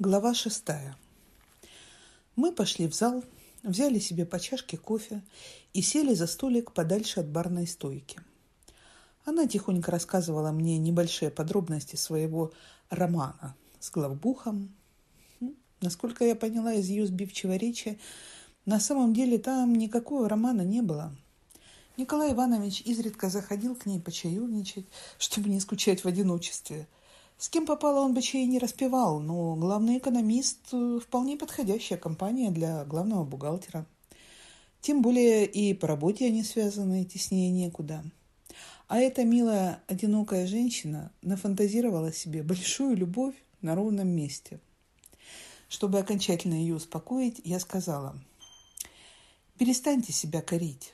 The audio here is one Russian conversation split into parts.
Глава шестая. Мы пошли в зал, взяли себе по чашке кофе и сели за столик подальше от барной стойки. Она тихонько рассказывала мне небольшие подробности своего романа с главбухом. Насколько я поняла из ее сбивчивой речи, на самом деле там никакого романа не было. Николай Иванович изредка заходил к ней почаевничать, чтобы не скучать в одиночестве – с кем попало, он бы чей не распевал, но главный экономист – вполне подходящая компания для главного бухгалтера. Тем более и по работе они связаны, теснее некуда. А эта милая, одинокая женщина нафантазировала себе большую любовь на ровном месте. Чтобы окончательно ее успокоить, я сказала, перестаньте себя корить.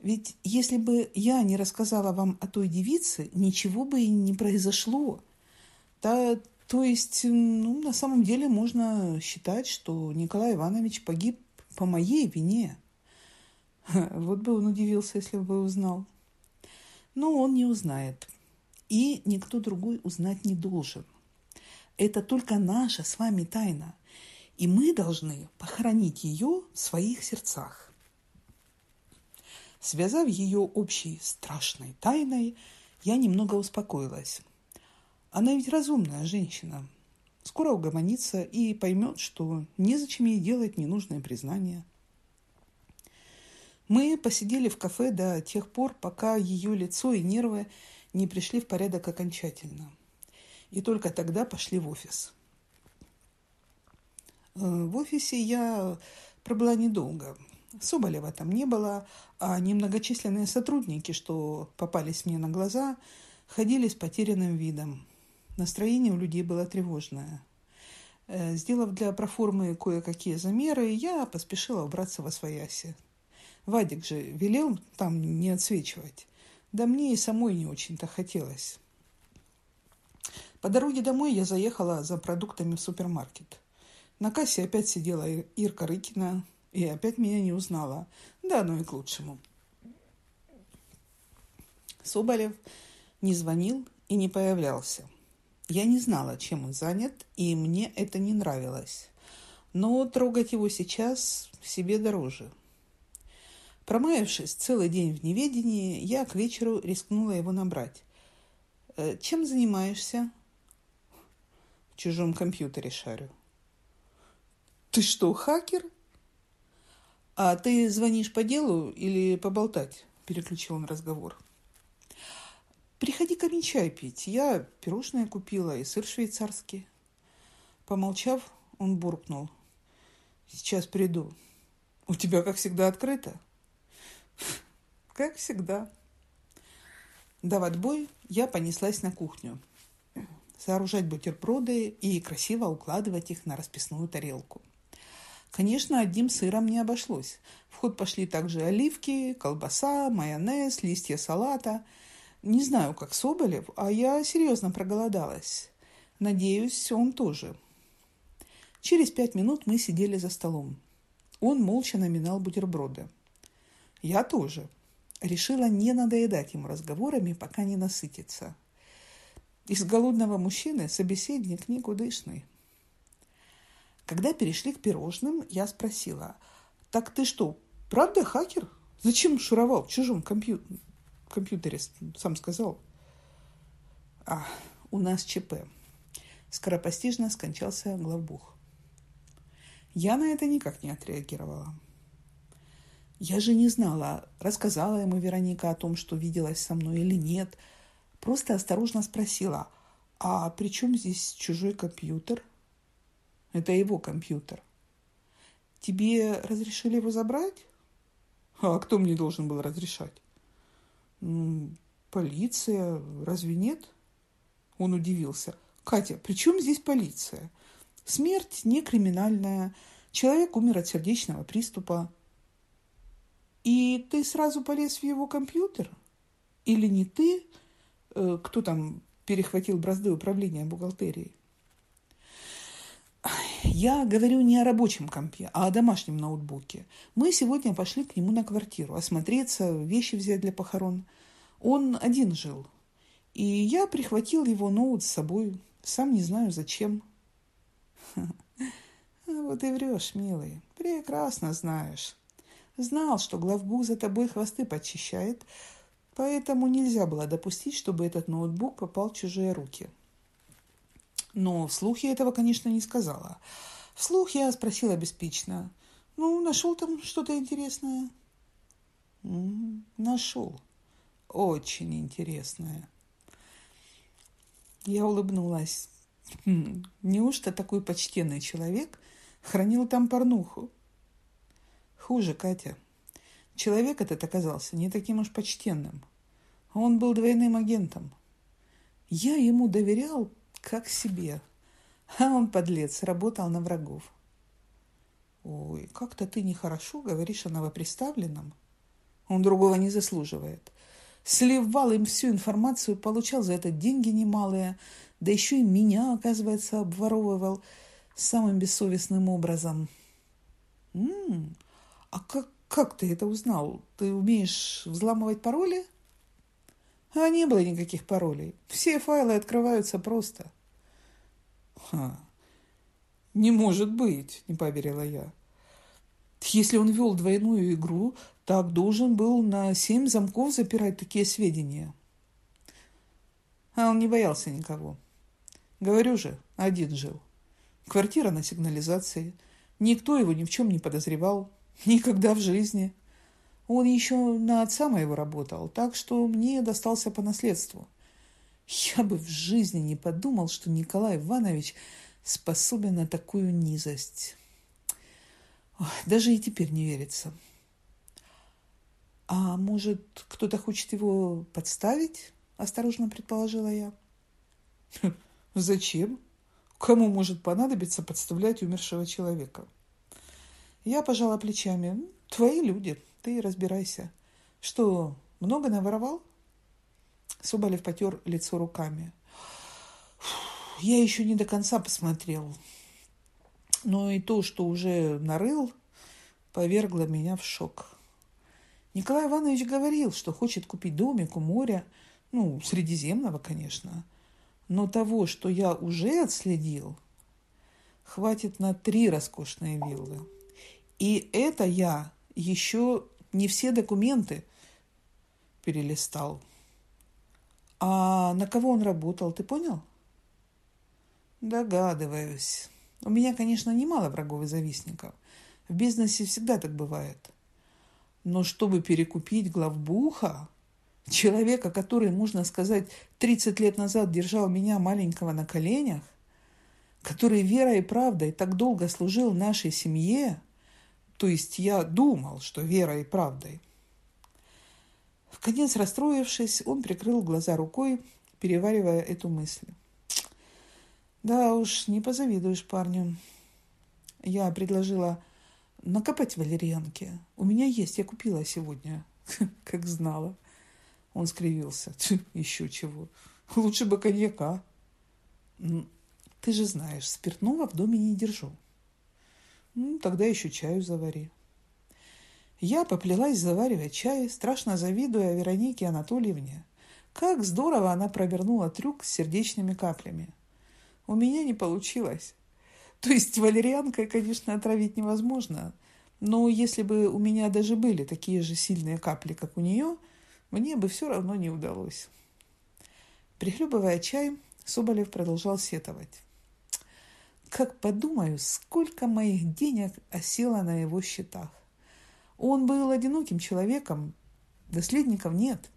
Ведь если бы я не рассказала вам о той девице, ничего бы и не произошло. Да, то есть, ну, на самом деле можно считать, что Николай Иванович погиб по моей вине. Вот бы он удивился, если бы узнал. Но он не узнает. И никто другой узнать не должен. Это только наша с вами тайна. И мы должны похоронить ее в своих сердцах. Связав ее общей страшной тайной, я немного успокоилась. Она ведь разумная женщина. Скоро угомонится и поймет, что незачем ей делать ненужное признание. Мы посидели в кафе до тех пор, пока ее лицо и нервы не пришли в порядок окончательно. И только тогда пошли в офис. Э, в офисе я пробыла недолго. Соболева там не было, а немногочисленные сотрудники, что попались мне на глаза, ходили с потерянным видом. Настроение у людей было тревожное. Э, сделав для проформы кое-какие замеры, я поспешила убраться во свояси. Вадик же велел там не отсвечивать. Да мне и самой не очень-то хотелось. По дороге домой я заехала за продуктами в супермаркет. На кассе опять сидела Ирка Рыкина и опять меня не узнала. Да, ну и к лучшему. Соболев не звонил и не появлялся. Я не знала, чем он занят, и мне это не нравилось. Но трогать его сейчас себе дороже. Промаявшись целый день в неведении, я к вечеру рискнула его набрать. «Э, «Чем занимаешься?» «В чужом компьютере шарю». «Ты что, хакер?» «А ты звонишь по делу или поболтать?» – переключил он разговор. Приходи ко мне чай пить. Я пирожное купила и сыр швейцарский. Помолчав, он буркнул. Сейчас приду. У тебя, как всегда, открыто? Как всегда. Дав отбой, я понеслась на кухню. Сооружать бутерброды и красиво укладывать их на расписную тарелку. Конечно, одним сыром не обошлось. В ход пошли также оливки, колбаса, майонез, листья салата – не знаю, как Соболев, а я серьезно проголодалась. Надеюсь, он тоже. Через пять минут мы сидели за столом. Он молча наминал бутерброды. Я тоже. Решила не надоедать ему разговорами, пока не насытится. Из голодного мужчины собеседник никудышный. Когда перешли к пирожным, я спросила, «Так ты что, правда хакер? Зачем шуровал в чужом компьютере?» Компьютере сам сказал. А, у нас ЧП. Скоропостижно скончался главбух. Я на это никак не отреагировала. Я же не знала, рассказала ему Вероника о том, что виделась со мной или нет. Просто осторожно спросила, а при чем здесь чужой компьютер? Это его компьютер. Тебе разрешили его забрать? А кто мне должен был разрешать? Полиция, разве нет? Он удивился. Катя, при чем здесь полиция? Смерть не криминальная. Человек умер от сердечного приступа. И ты сразу полез в его компьютер? Или не ты, э, кто там перехватил бразды управления бухгалтерией? Я говорю не о рабочем компе, а о домашнем ноутбуке. Мы сегодня пошли к нему на квартиру, осмотреться, вещи взять для похорон. Он один жил. И я прихватил его ноут с собой, сам не знаю зачем. Вот и врешь, милый. Прекрасно знаешь. Знал, что главбух за тобой хвосты подчищает, поэтому нельзя было допустить, чтобы этот ноутбук попал в чужие руки. Но вслух я этого, конечно, не сказала. Вслух я спросила беспечно. «Ну, нашел там что-то интересное?» «Нашел. Очень интересное». Я улыбнулась. Хм, неужто такой почтенный человек хранил там порнуху? Хуже, Катя. Человек этот оказался не таким уж почтенным. Он был двойным агентом. Я ему доверял как себе, а он, подлец, работал на врагов. Ой, как-то ты нехорошо говоришь о новоприставленном. Он другого не заслуживает. Сливал им всю информацию, получал за это деньги немалые, да еще и меня, оказывается, обворовывал самым бессовестным образом. М-м, а как, как ты это узнал? Ты умеешь взламывать пароли? А не было никаких паролей. Все файлы открываются просто. Ха. Не может быть, не поверила я. Если он вел двойную игру, так должен был на семь замков запирать такие сведения. А он не боялся никого. Говорю же, один жил. Квартира на сигнализации. Никто его ни в чем не подозревал. Никогда в жизни. Он еще на отца моего работал, так что мне достался по наследству. Я бы в жизни не подумал, что Николай Иванович способен на такую низость. Даже и теперь не верится. А может, кто-то хочет его подставить? Осторожно предположила я. Зачем? Кому может понадобиться подставлять умершего человека? Я пожала плечами. Твои люди, ты разбирайся. Что, много наворовал? Соболев потер лицо руками. Я еще не до конца посмотрел. Но и то, что уже нарыл, повергло меня в шок. Николай Иванович говорил, что хочет купить домик у моря, ну, Средиземного, конечно – но того, что я уже отследил, хватит на три роскошные виллы. И это я еще не все документы перелистал. А на кого он работал, ты понял? Догадываюсь. У меня, конечно, немало врагов и завистников. В бизнесе всегда так бывает. Но чтобы перекупить главбуха, Человека, который, можно сказать, 30 лет назад держал меня маленького на коленях, который верой и правдой так долго служил нашей семье, то есть я думал, что верой и правдой. В конец расстроившись, он прикрыл глаза рукой, переваривая эту мысль. Да уж, не позавидуешь парню. Я предложила накопать валерьянки. У меня есть, я купила сегодня, как знала. Он скривился. Еще чего. Лучше бы коньяка. Ты же знаешь, спиртного в доме не держу. Ну, тогда еще чаю завари. Я поплелась заваривать чай, страшно завидуя Веронике Анатольевне. Как здорово она провернула трюк с сердечными каплями. У меня не получилось. То есть валерьянкой, конечно, отравить невозможно, но если бы у меня даже были такие же сильные капли, как у нее – мне бы все равно не удалось. Прихлебывая чай, Соболев продолжал сетовать. Как подумаю, сколько моих денег осело на его счетах. Он был одиноким человеком, наследников нет.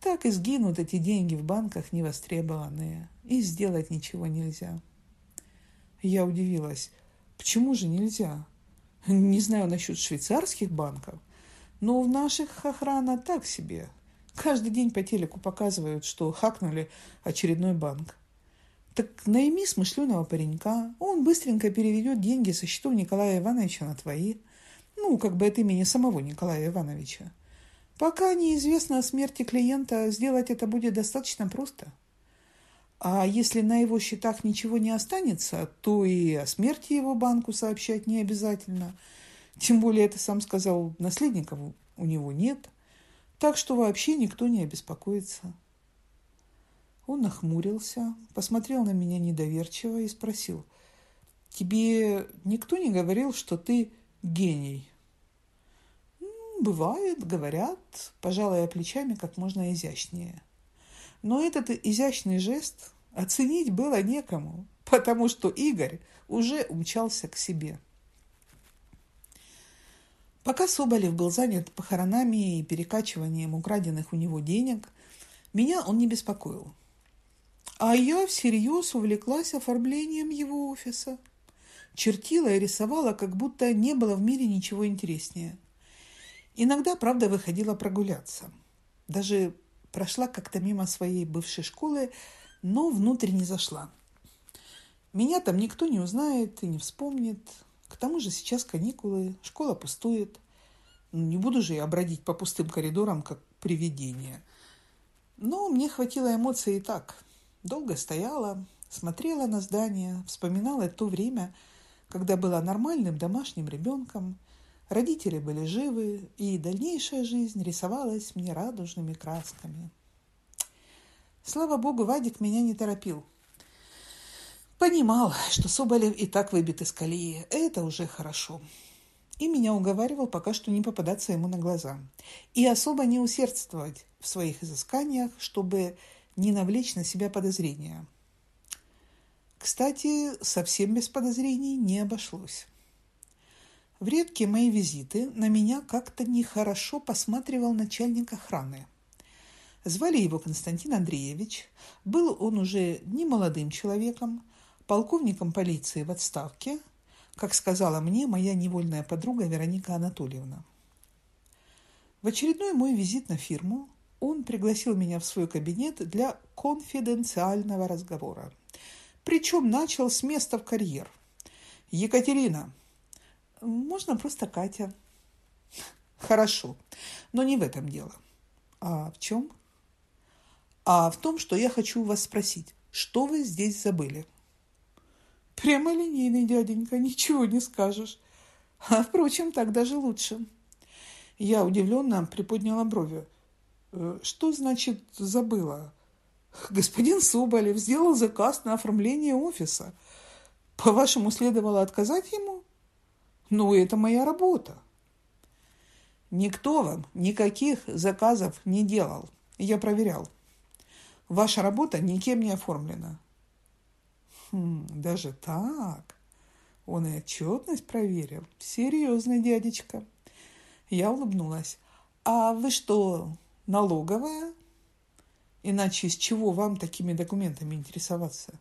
Так и сгинут эти деньги в банках невостребованные, и сделать ничего нельзя. Я удивилась, почему же нельзя? Не знаю насчет швейцарских банков – но в наших охрана так себе. Каждый день по телеку показывают, что хакнули очередной банк. Так найми смышленого паренька, он быстренько переведет деньги со счетов Николая Ивановича на твои. Ну, как бы от имени самого Николая Ивановича. Пока неизвестно о смерти клиента, сделать это будет достаточно просто. А если на его счетах ничего не останется, то и о смерти его банку сообщать не обязательно – тем более, это сам сказал, наследников у него нет, так что вообще никто не обеспокоится. Он нахмурился, посмотрел на меня недоверчиво и спросил, Тебе никто не говорил, что ты гений? Бывает, говорят, пожалуй, плечами как можно изящнее. Но этот изящный жест оценить было некому, потому что Игорь уже умчался к себе. Пока Соболев был занят похоронами и перекачиванием украденных у него денег, меня он не беспокоил. А я всерьез увлеклась оформлением его офиса. Чертила и рисовала, как будто не было в мире ничего интереснее. Иногда, правда, выходила прогуляться. Даже прошла как-то мимо своей бывшей школы, но внутрь не зашла. Меня там никто не узнает и не вспомнит. К тому же сейчас каникулы, школа пустует. Не буду же я бродить по пустым коридорам, как привидение. Но мне хватило эмоций и так. Долго стояла, смотрела на здание, вспоминала то время, когда была нормальным домашним ребенком, родители были живы, и дальнейшая жизнь рисовалась мне радужными красками. Слава богу, Вадик меня не торопил. Понимал, что Соболев и так выбит из колеи. Это уже хорошо. И меня уговаривал пока что не попадаться ему на глаза. И особо не усердствовать в своих изысканиях, чтобы не навлечь на себя подозрения. Кстати, совсем без подозрений не обошлось. В редкие мои визиты на меня как-то нехорошо посматривал начальник охраны. Звали его Константин Андреевич. Был он уже не молодым человеком, полковником полиции в отставке, как сказала мне моя невольная подруга Вероника Анатольевна. В очередной мой визит на фирму он пригласил меня в свой кабинет для конфиденциального разговора. Причем начал с места в карьер. «Екатерина, можно просто Катя?» «Хорошо, но не в этом дело». «А в чем?» «А в том, что я хочу вас спросить, что вы здесь забыли?» Прямолинейный дяденька, ничего не скажешь. А, впрочем, так даже лучше. Я удивленно приподняла брови. «Э, что значит забыла? Господин Соболев сделал заказ на оформление офиса. По-вашему, следовало отказать ему? Ну, это моя работа. Никто вам никаких заказов не делал. Я проверял. Ваша работа никем не оформлена. Хм, даже так? Он и отчетность проверил. Серьезный дядечка. Я улыбнулась. А вы что, налоговая? Иначе с чего вам такими документами интересоваться?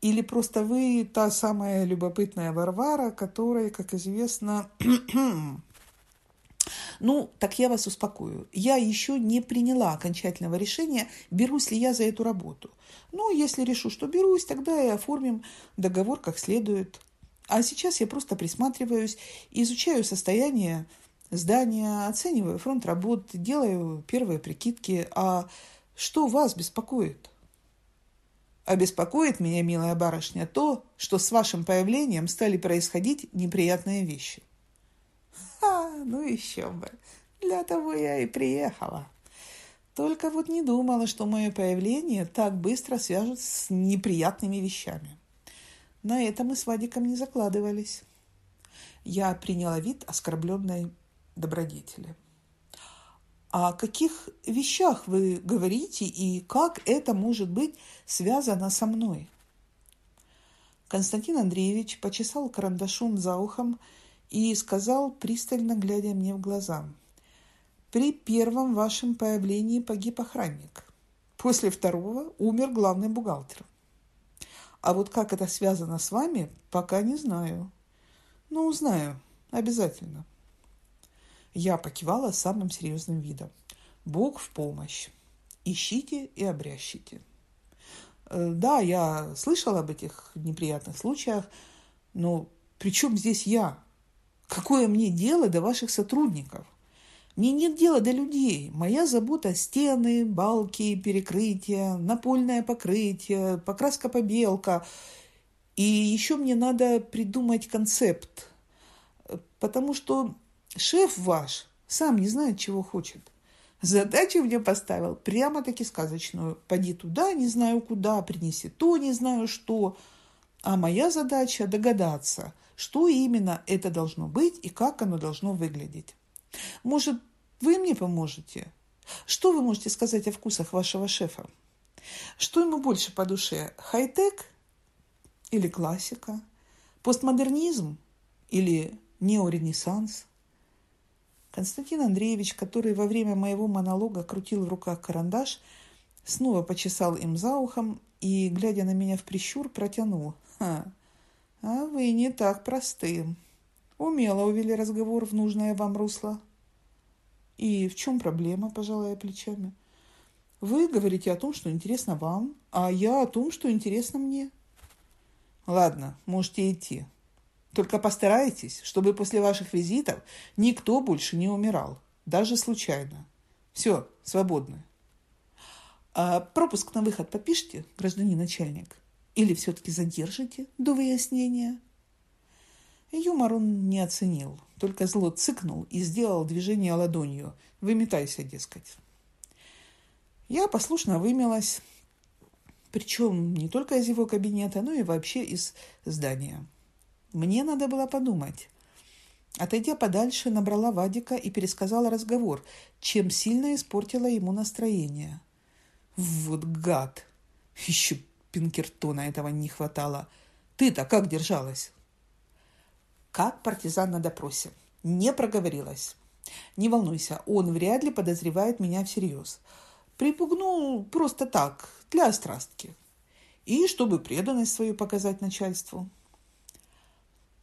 Или просто вы та самая любопытная Варвара, которая, как известно, Ну, так я вас успокою. Я еще не приняла окончательного решения, берусь ли я за эту работу. Ну, если решу, что берусь, тогда и оформим договор как следует. А сейчас я просто присматриваюсь, изучаю состояние здания, оцениваю фронт работ, делаю первые прикидки. А что вас беспокоит? А беспокоит меня, милая барышня, то, что с вашим появлением стали происходить неприятные вещи. Ха, ну еще бы. Для того я и приехала. Только вот не думала, что мое появление так быстро свяжут с неприятными вещами. На это мы с Вадиком не закладывались. Я приняла вид оскорбленной добродетели. О каких вещах вы говорите и как это может быть связано со мной? Константин Андреевич почесал карандашом за ухом и сказал, пристально глядя мне в глаза. «При первом вашем появлении погиб охранник. После второго умер главный бухгалтер. А вот как это связано с вами, пока не знаю. Но узнаю. Обязательно». Я покивала самым серьезным видом. «Бог в помощь. Ищите и обрящите». Э, да, я слышала об этих неприятных случаях, но при чем здесь я? Какое мне дело до ваших сотрудников? Мне нет дела до людей. Моя забота – стены, балки, перекрытия, напольное покрытие, покраска-побелка. И еще мне надо придумать концепт. Потому что шеф ваш сам не знает, чего хочет. Задачу мне поставил прямо-таки сказочную. Поди туда, не знаю куда, принеси то, не знаю что. А моя задача догадаться, что именно это должно быть и как оно должно выглядеть. Может, вы мне поможете? Что вы можете сказать о вкусах вашего шефа? Что ему больше по душе, хай-тек или классика? Постмодернизм или неоренессанс? Константин Андреевич, который во время моего монолога крутил в руках карандаш, снова почесал им за ухом и, глядя на меня в прищур, протянул. «Ха, а вы не так просты. Умело увели разговор в нужное вам русло». «И в чем проблема?» – пожалая плечами. «Вы говорите о том, что интересно вам, а я о том, что интересно мне». «Ладно, можете идти. Только постарайтесь, чтобы после ваших визитов никто больше не умирал, даже случайно. Все, свободны». «А пропуск на выход подпишите, гражданин начальник? Или все-таки задержите до выяснения?» Юмор он не оценил, только зло цыкнул и сделал движение ладонью. «Выметайся, дескать». Я послушно вымелась, причем не только из его кабинета, но и вообще из здания. Мне надо было подумать. Отойдя подальше, набрала Вадика и пересказала разговор, чем сильно испортила ему настроение. Вот гад! Еще Пинкертона этого не хватало. Ты-то как держалась? как партизан на допросе. Не проговорилась. Не волнуйся, он вряд ли подозревает меня всерьез. Припугнул просто так, для острастки. И чтобы преданность свою показать начальству.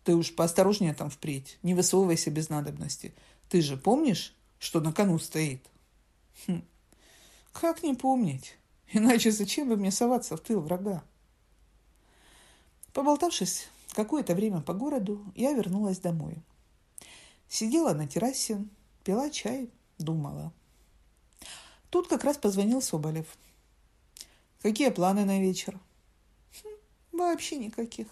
Ты уж поосторожнее там впредь, не высовывайся без надобности. Ты же помнишь, что на кону стоит? Хм. Как не помнить? Иначе зачем бы мне соваться в тыл врага? Поболтавшись Какое-то время по городу я вернулась домой. Сидела на террасе, пила чай, думала. Тут как раз позвонил Соболев. «Какие планы на вечер?» хм, «Вообще никаких».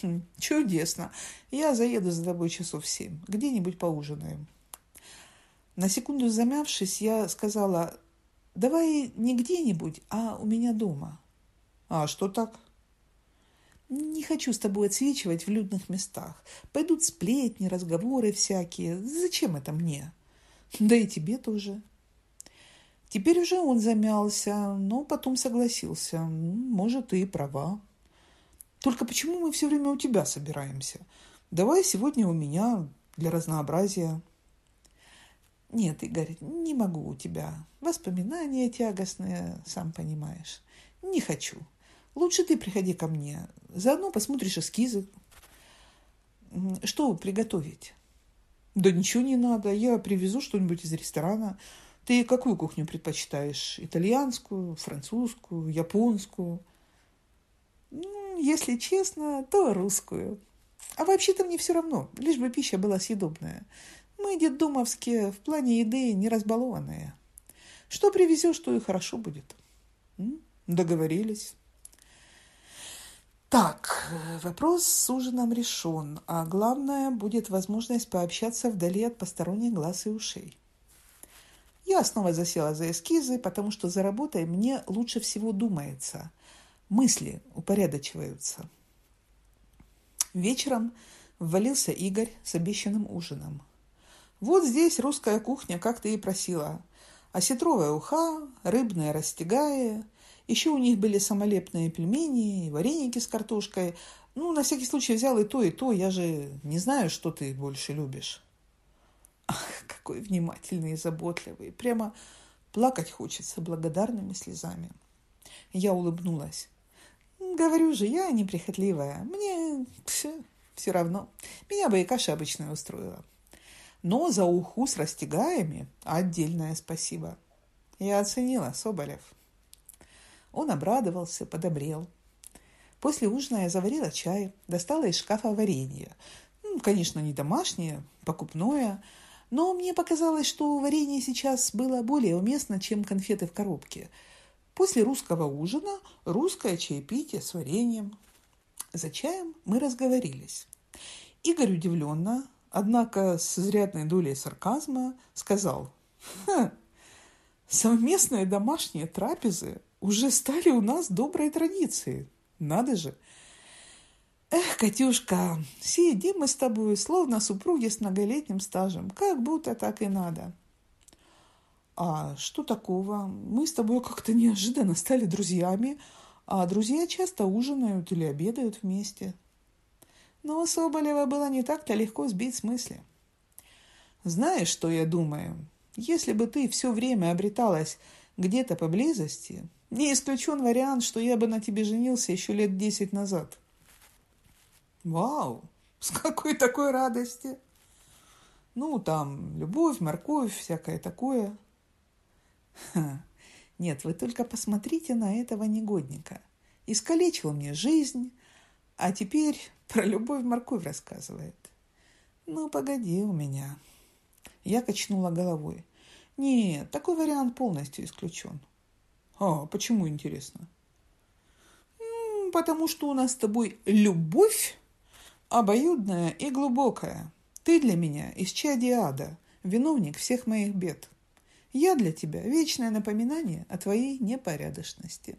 Хм, «Чудесно. Я заеду за тобой часов семь. Где-нибудь поужинаем». На секунду замявшись, я сказала, «Давай не где-нибудь, а у меня дома». «А что так?» Не хочу с тобой отсвечивать в людных местах. Пойдут сплетни, разговоры всякие. Зачем это мне? Да и тебе тоже. Теперь уже он замялся, но потом согласился. Может, ты и права. Только почему мы все время у тебя собираемся? Давай сегодня у меня для разнообразия. Нет, Игорь, не могу у тебя. Воспоминания тягостные, сам понимаешь. Не хочу. Лучше ты приходи ко мне. Заодно посмотришь эскизы. Что приготовить? Да ничего не надо. Я привезу что-нибудь из ресторана. Ты какую кухню предпочитаешь? Итальянскую, французскую, японскую? Ну, если честно, то русскую. А вообще-то мне все равно, лишь бы пища была съедобная. Мы, детдомовские, в плане еды не разбалованные. Что привезешь, то и хорошо будет. Договорились. Так, вопрос с ужином решен, а главное будет возможность пообщаться вдали от посторонних глаз и ушей. Я снова засела за эскизы, потому что за работой мне лучше всего думается. Мысли упорядочиваются. Вечером ввалился Игорь с обещанным ужином. Вот здесь русская кухня, как ты и просила. Осетровая уха, рыбная растягая – еще у них были самолепные пельмени и вареники с картошкой. Ну, на всякий случай взял и то, и то. Я же не знаю, что ты больше любишь. Ах, какой внимательный и заботливый. Прямо плакать хочется благодарными слезами. Я улыбнулась. Говорю же, я неприхотливая. Мне все, все равно. Меня бы и каша обычная устроила. Но за уху с растягаями отдельное спасибо. Я оценила, Соболев. Он обрадовался, подобрел. После ужина я заварила чай, достала из шкафа варенье. Ну, конечно, не домашнее, покупное, но мне показалось, что варенье сейчас было более уместно, чем конфеты в коробке. После русского ужина русское чаепитие с вареньем. За чаем мы разговорились. Игорь удивленно, однако с изрядной долей сарказма, сказал, «Ха, совместные домашние трапезы уже стали у нас доброй традицией. Надо же. Эх, Катюшка, сидим мы с тобой, словно супруги с многолетним стажем. Как будто так и надо. А что такого? Мы с тобой как-то неожиданно стали друзьями, а друзья часто ужинают или обедают вместе. Но Соболева было не так-то легко сбить с мысли. Знаешь, что я думаю? Если бы ты все время обреталась где-то поблизости, не исключен вариант, что я бы на тебе женился еще лет десять назад. Вау! С какой такой радости! Ну, там, любовь, морковь, всякое такое. Ха. Нет, вы только посмотрите на этого негодника. Искалечил мне жизнь, а теперь про любовь морковь рассказывает. Ну, погоди у меня. Я качнула головой. Нет, такой вариант полностью исключен. А, почему интересно? Потому что у нас с тобой любовь обоюдная и глубокая. Ты для меня из чади ада, виновник всех моих бед. Я для тебя вечное напоминание о твоей непорядочности.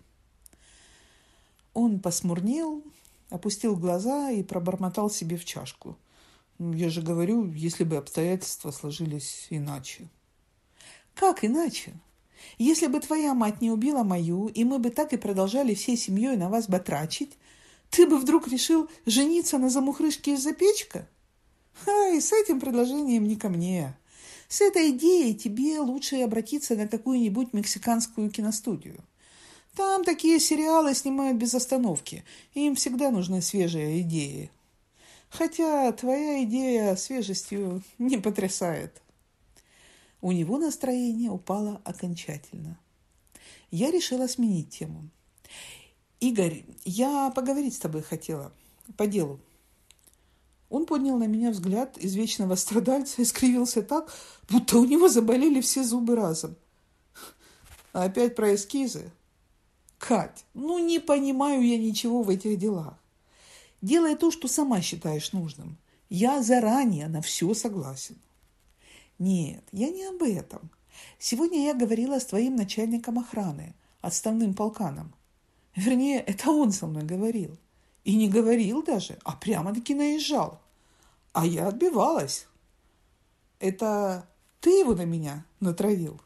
Он посмурнел, опустил глаза и пробормотал себе в чашку. «Ну, я же говорю, если бы обстоятельства сложились иначе. Как иначе? Если бы твоя мать не убила мою, и мы бы так и продолжали всей семьей на вас батрачить, ты бы вдруг решил жениться на замухрышке из-за печка? Ай, с этим предложением не ко мне. С этой идеей тебе лучше обратиться на какую-нибудь мексиканскую киностудию. Там такие сериалы снимают без остановки. Им всегда нужны свежие идеи. Хотя твоя идея свежестью не потрясает. У него настроение упало окончательно. Я решила сменить тему. «Игорь, я поговорить с тобой хотела. По делу. Он поднял на меня взгляд из вечного страдальца и скривился так, будто у него заболели все зубы разом. Опять про эскизы? Кать, ну не понимаю я ничего в этих делах. Делай то, что сама считаешь нужным. Я заранее на все согласен. Нет, я не об этом. Сегодня я говорила с твоим начальником охраны, отставным полканом. Вернее, это он со мной говорил. И не говорил даже, а прямо-таки наезжал. А я отбивалась. Это ты его на меня натравил?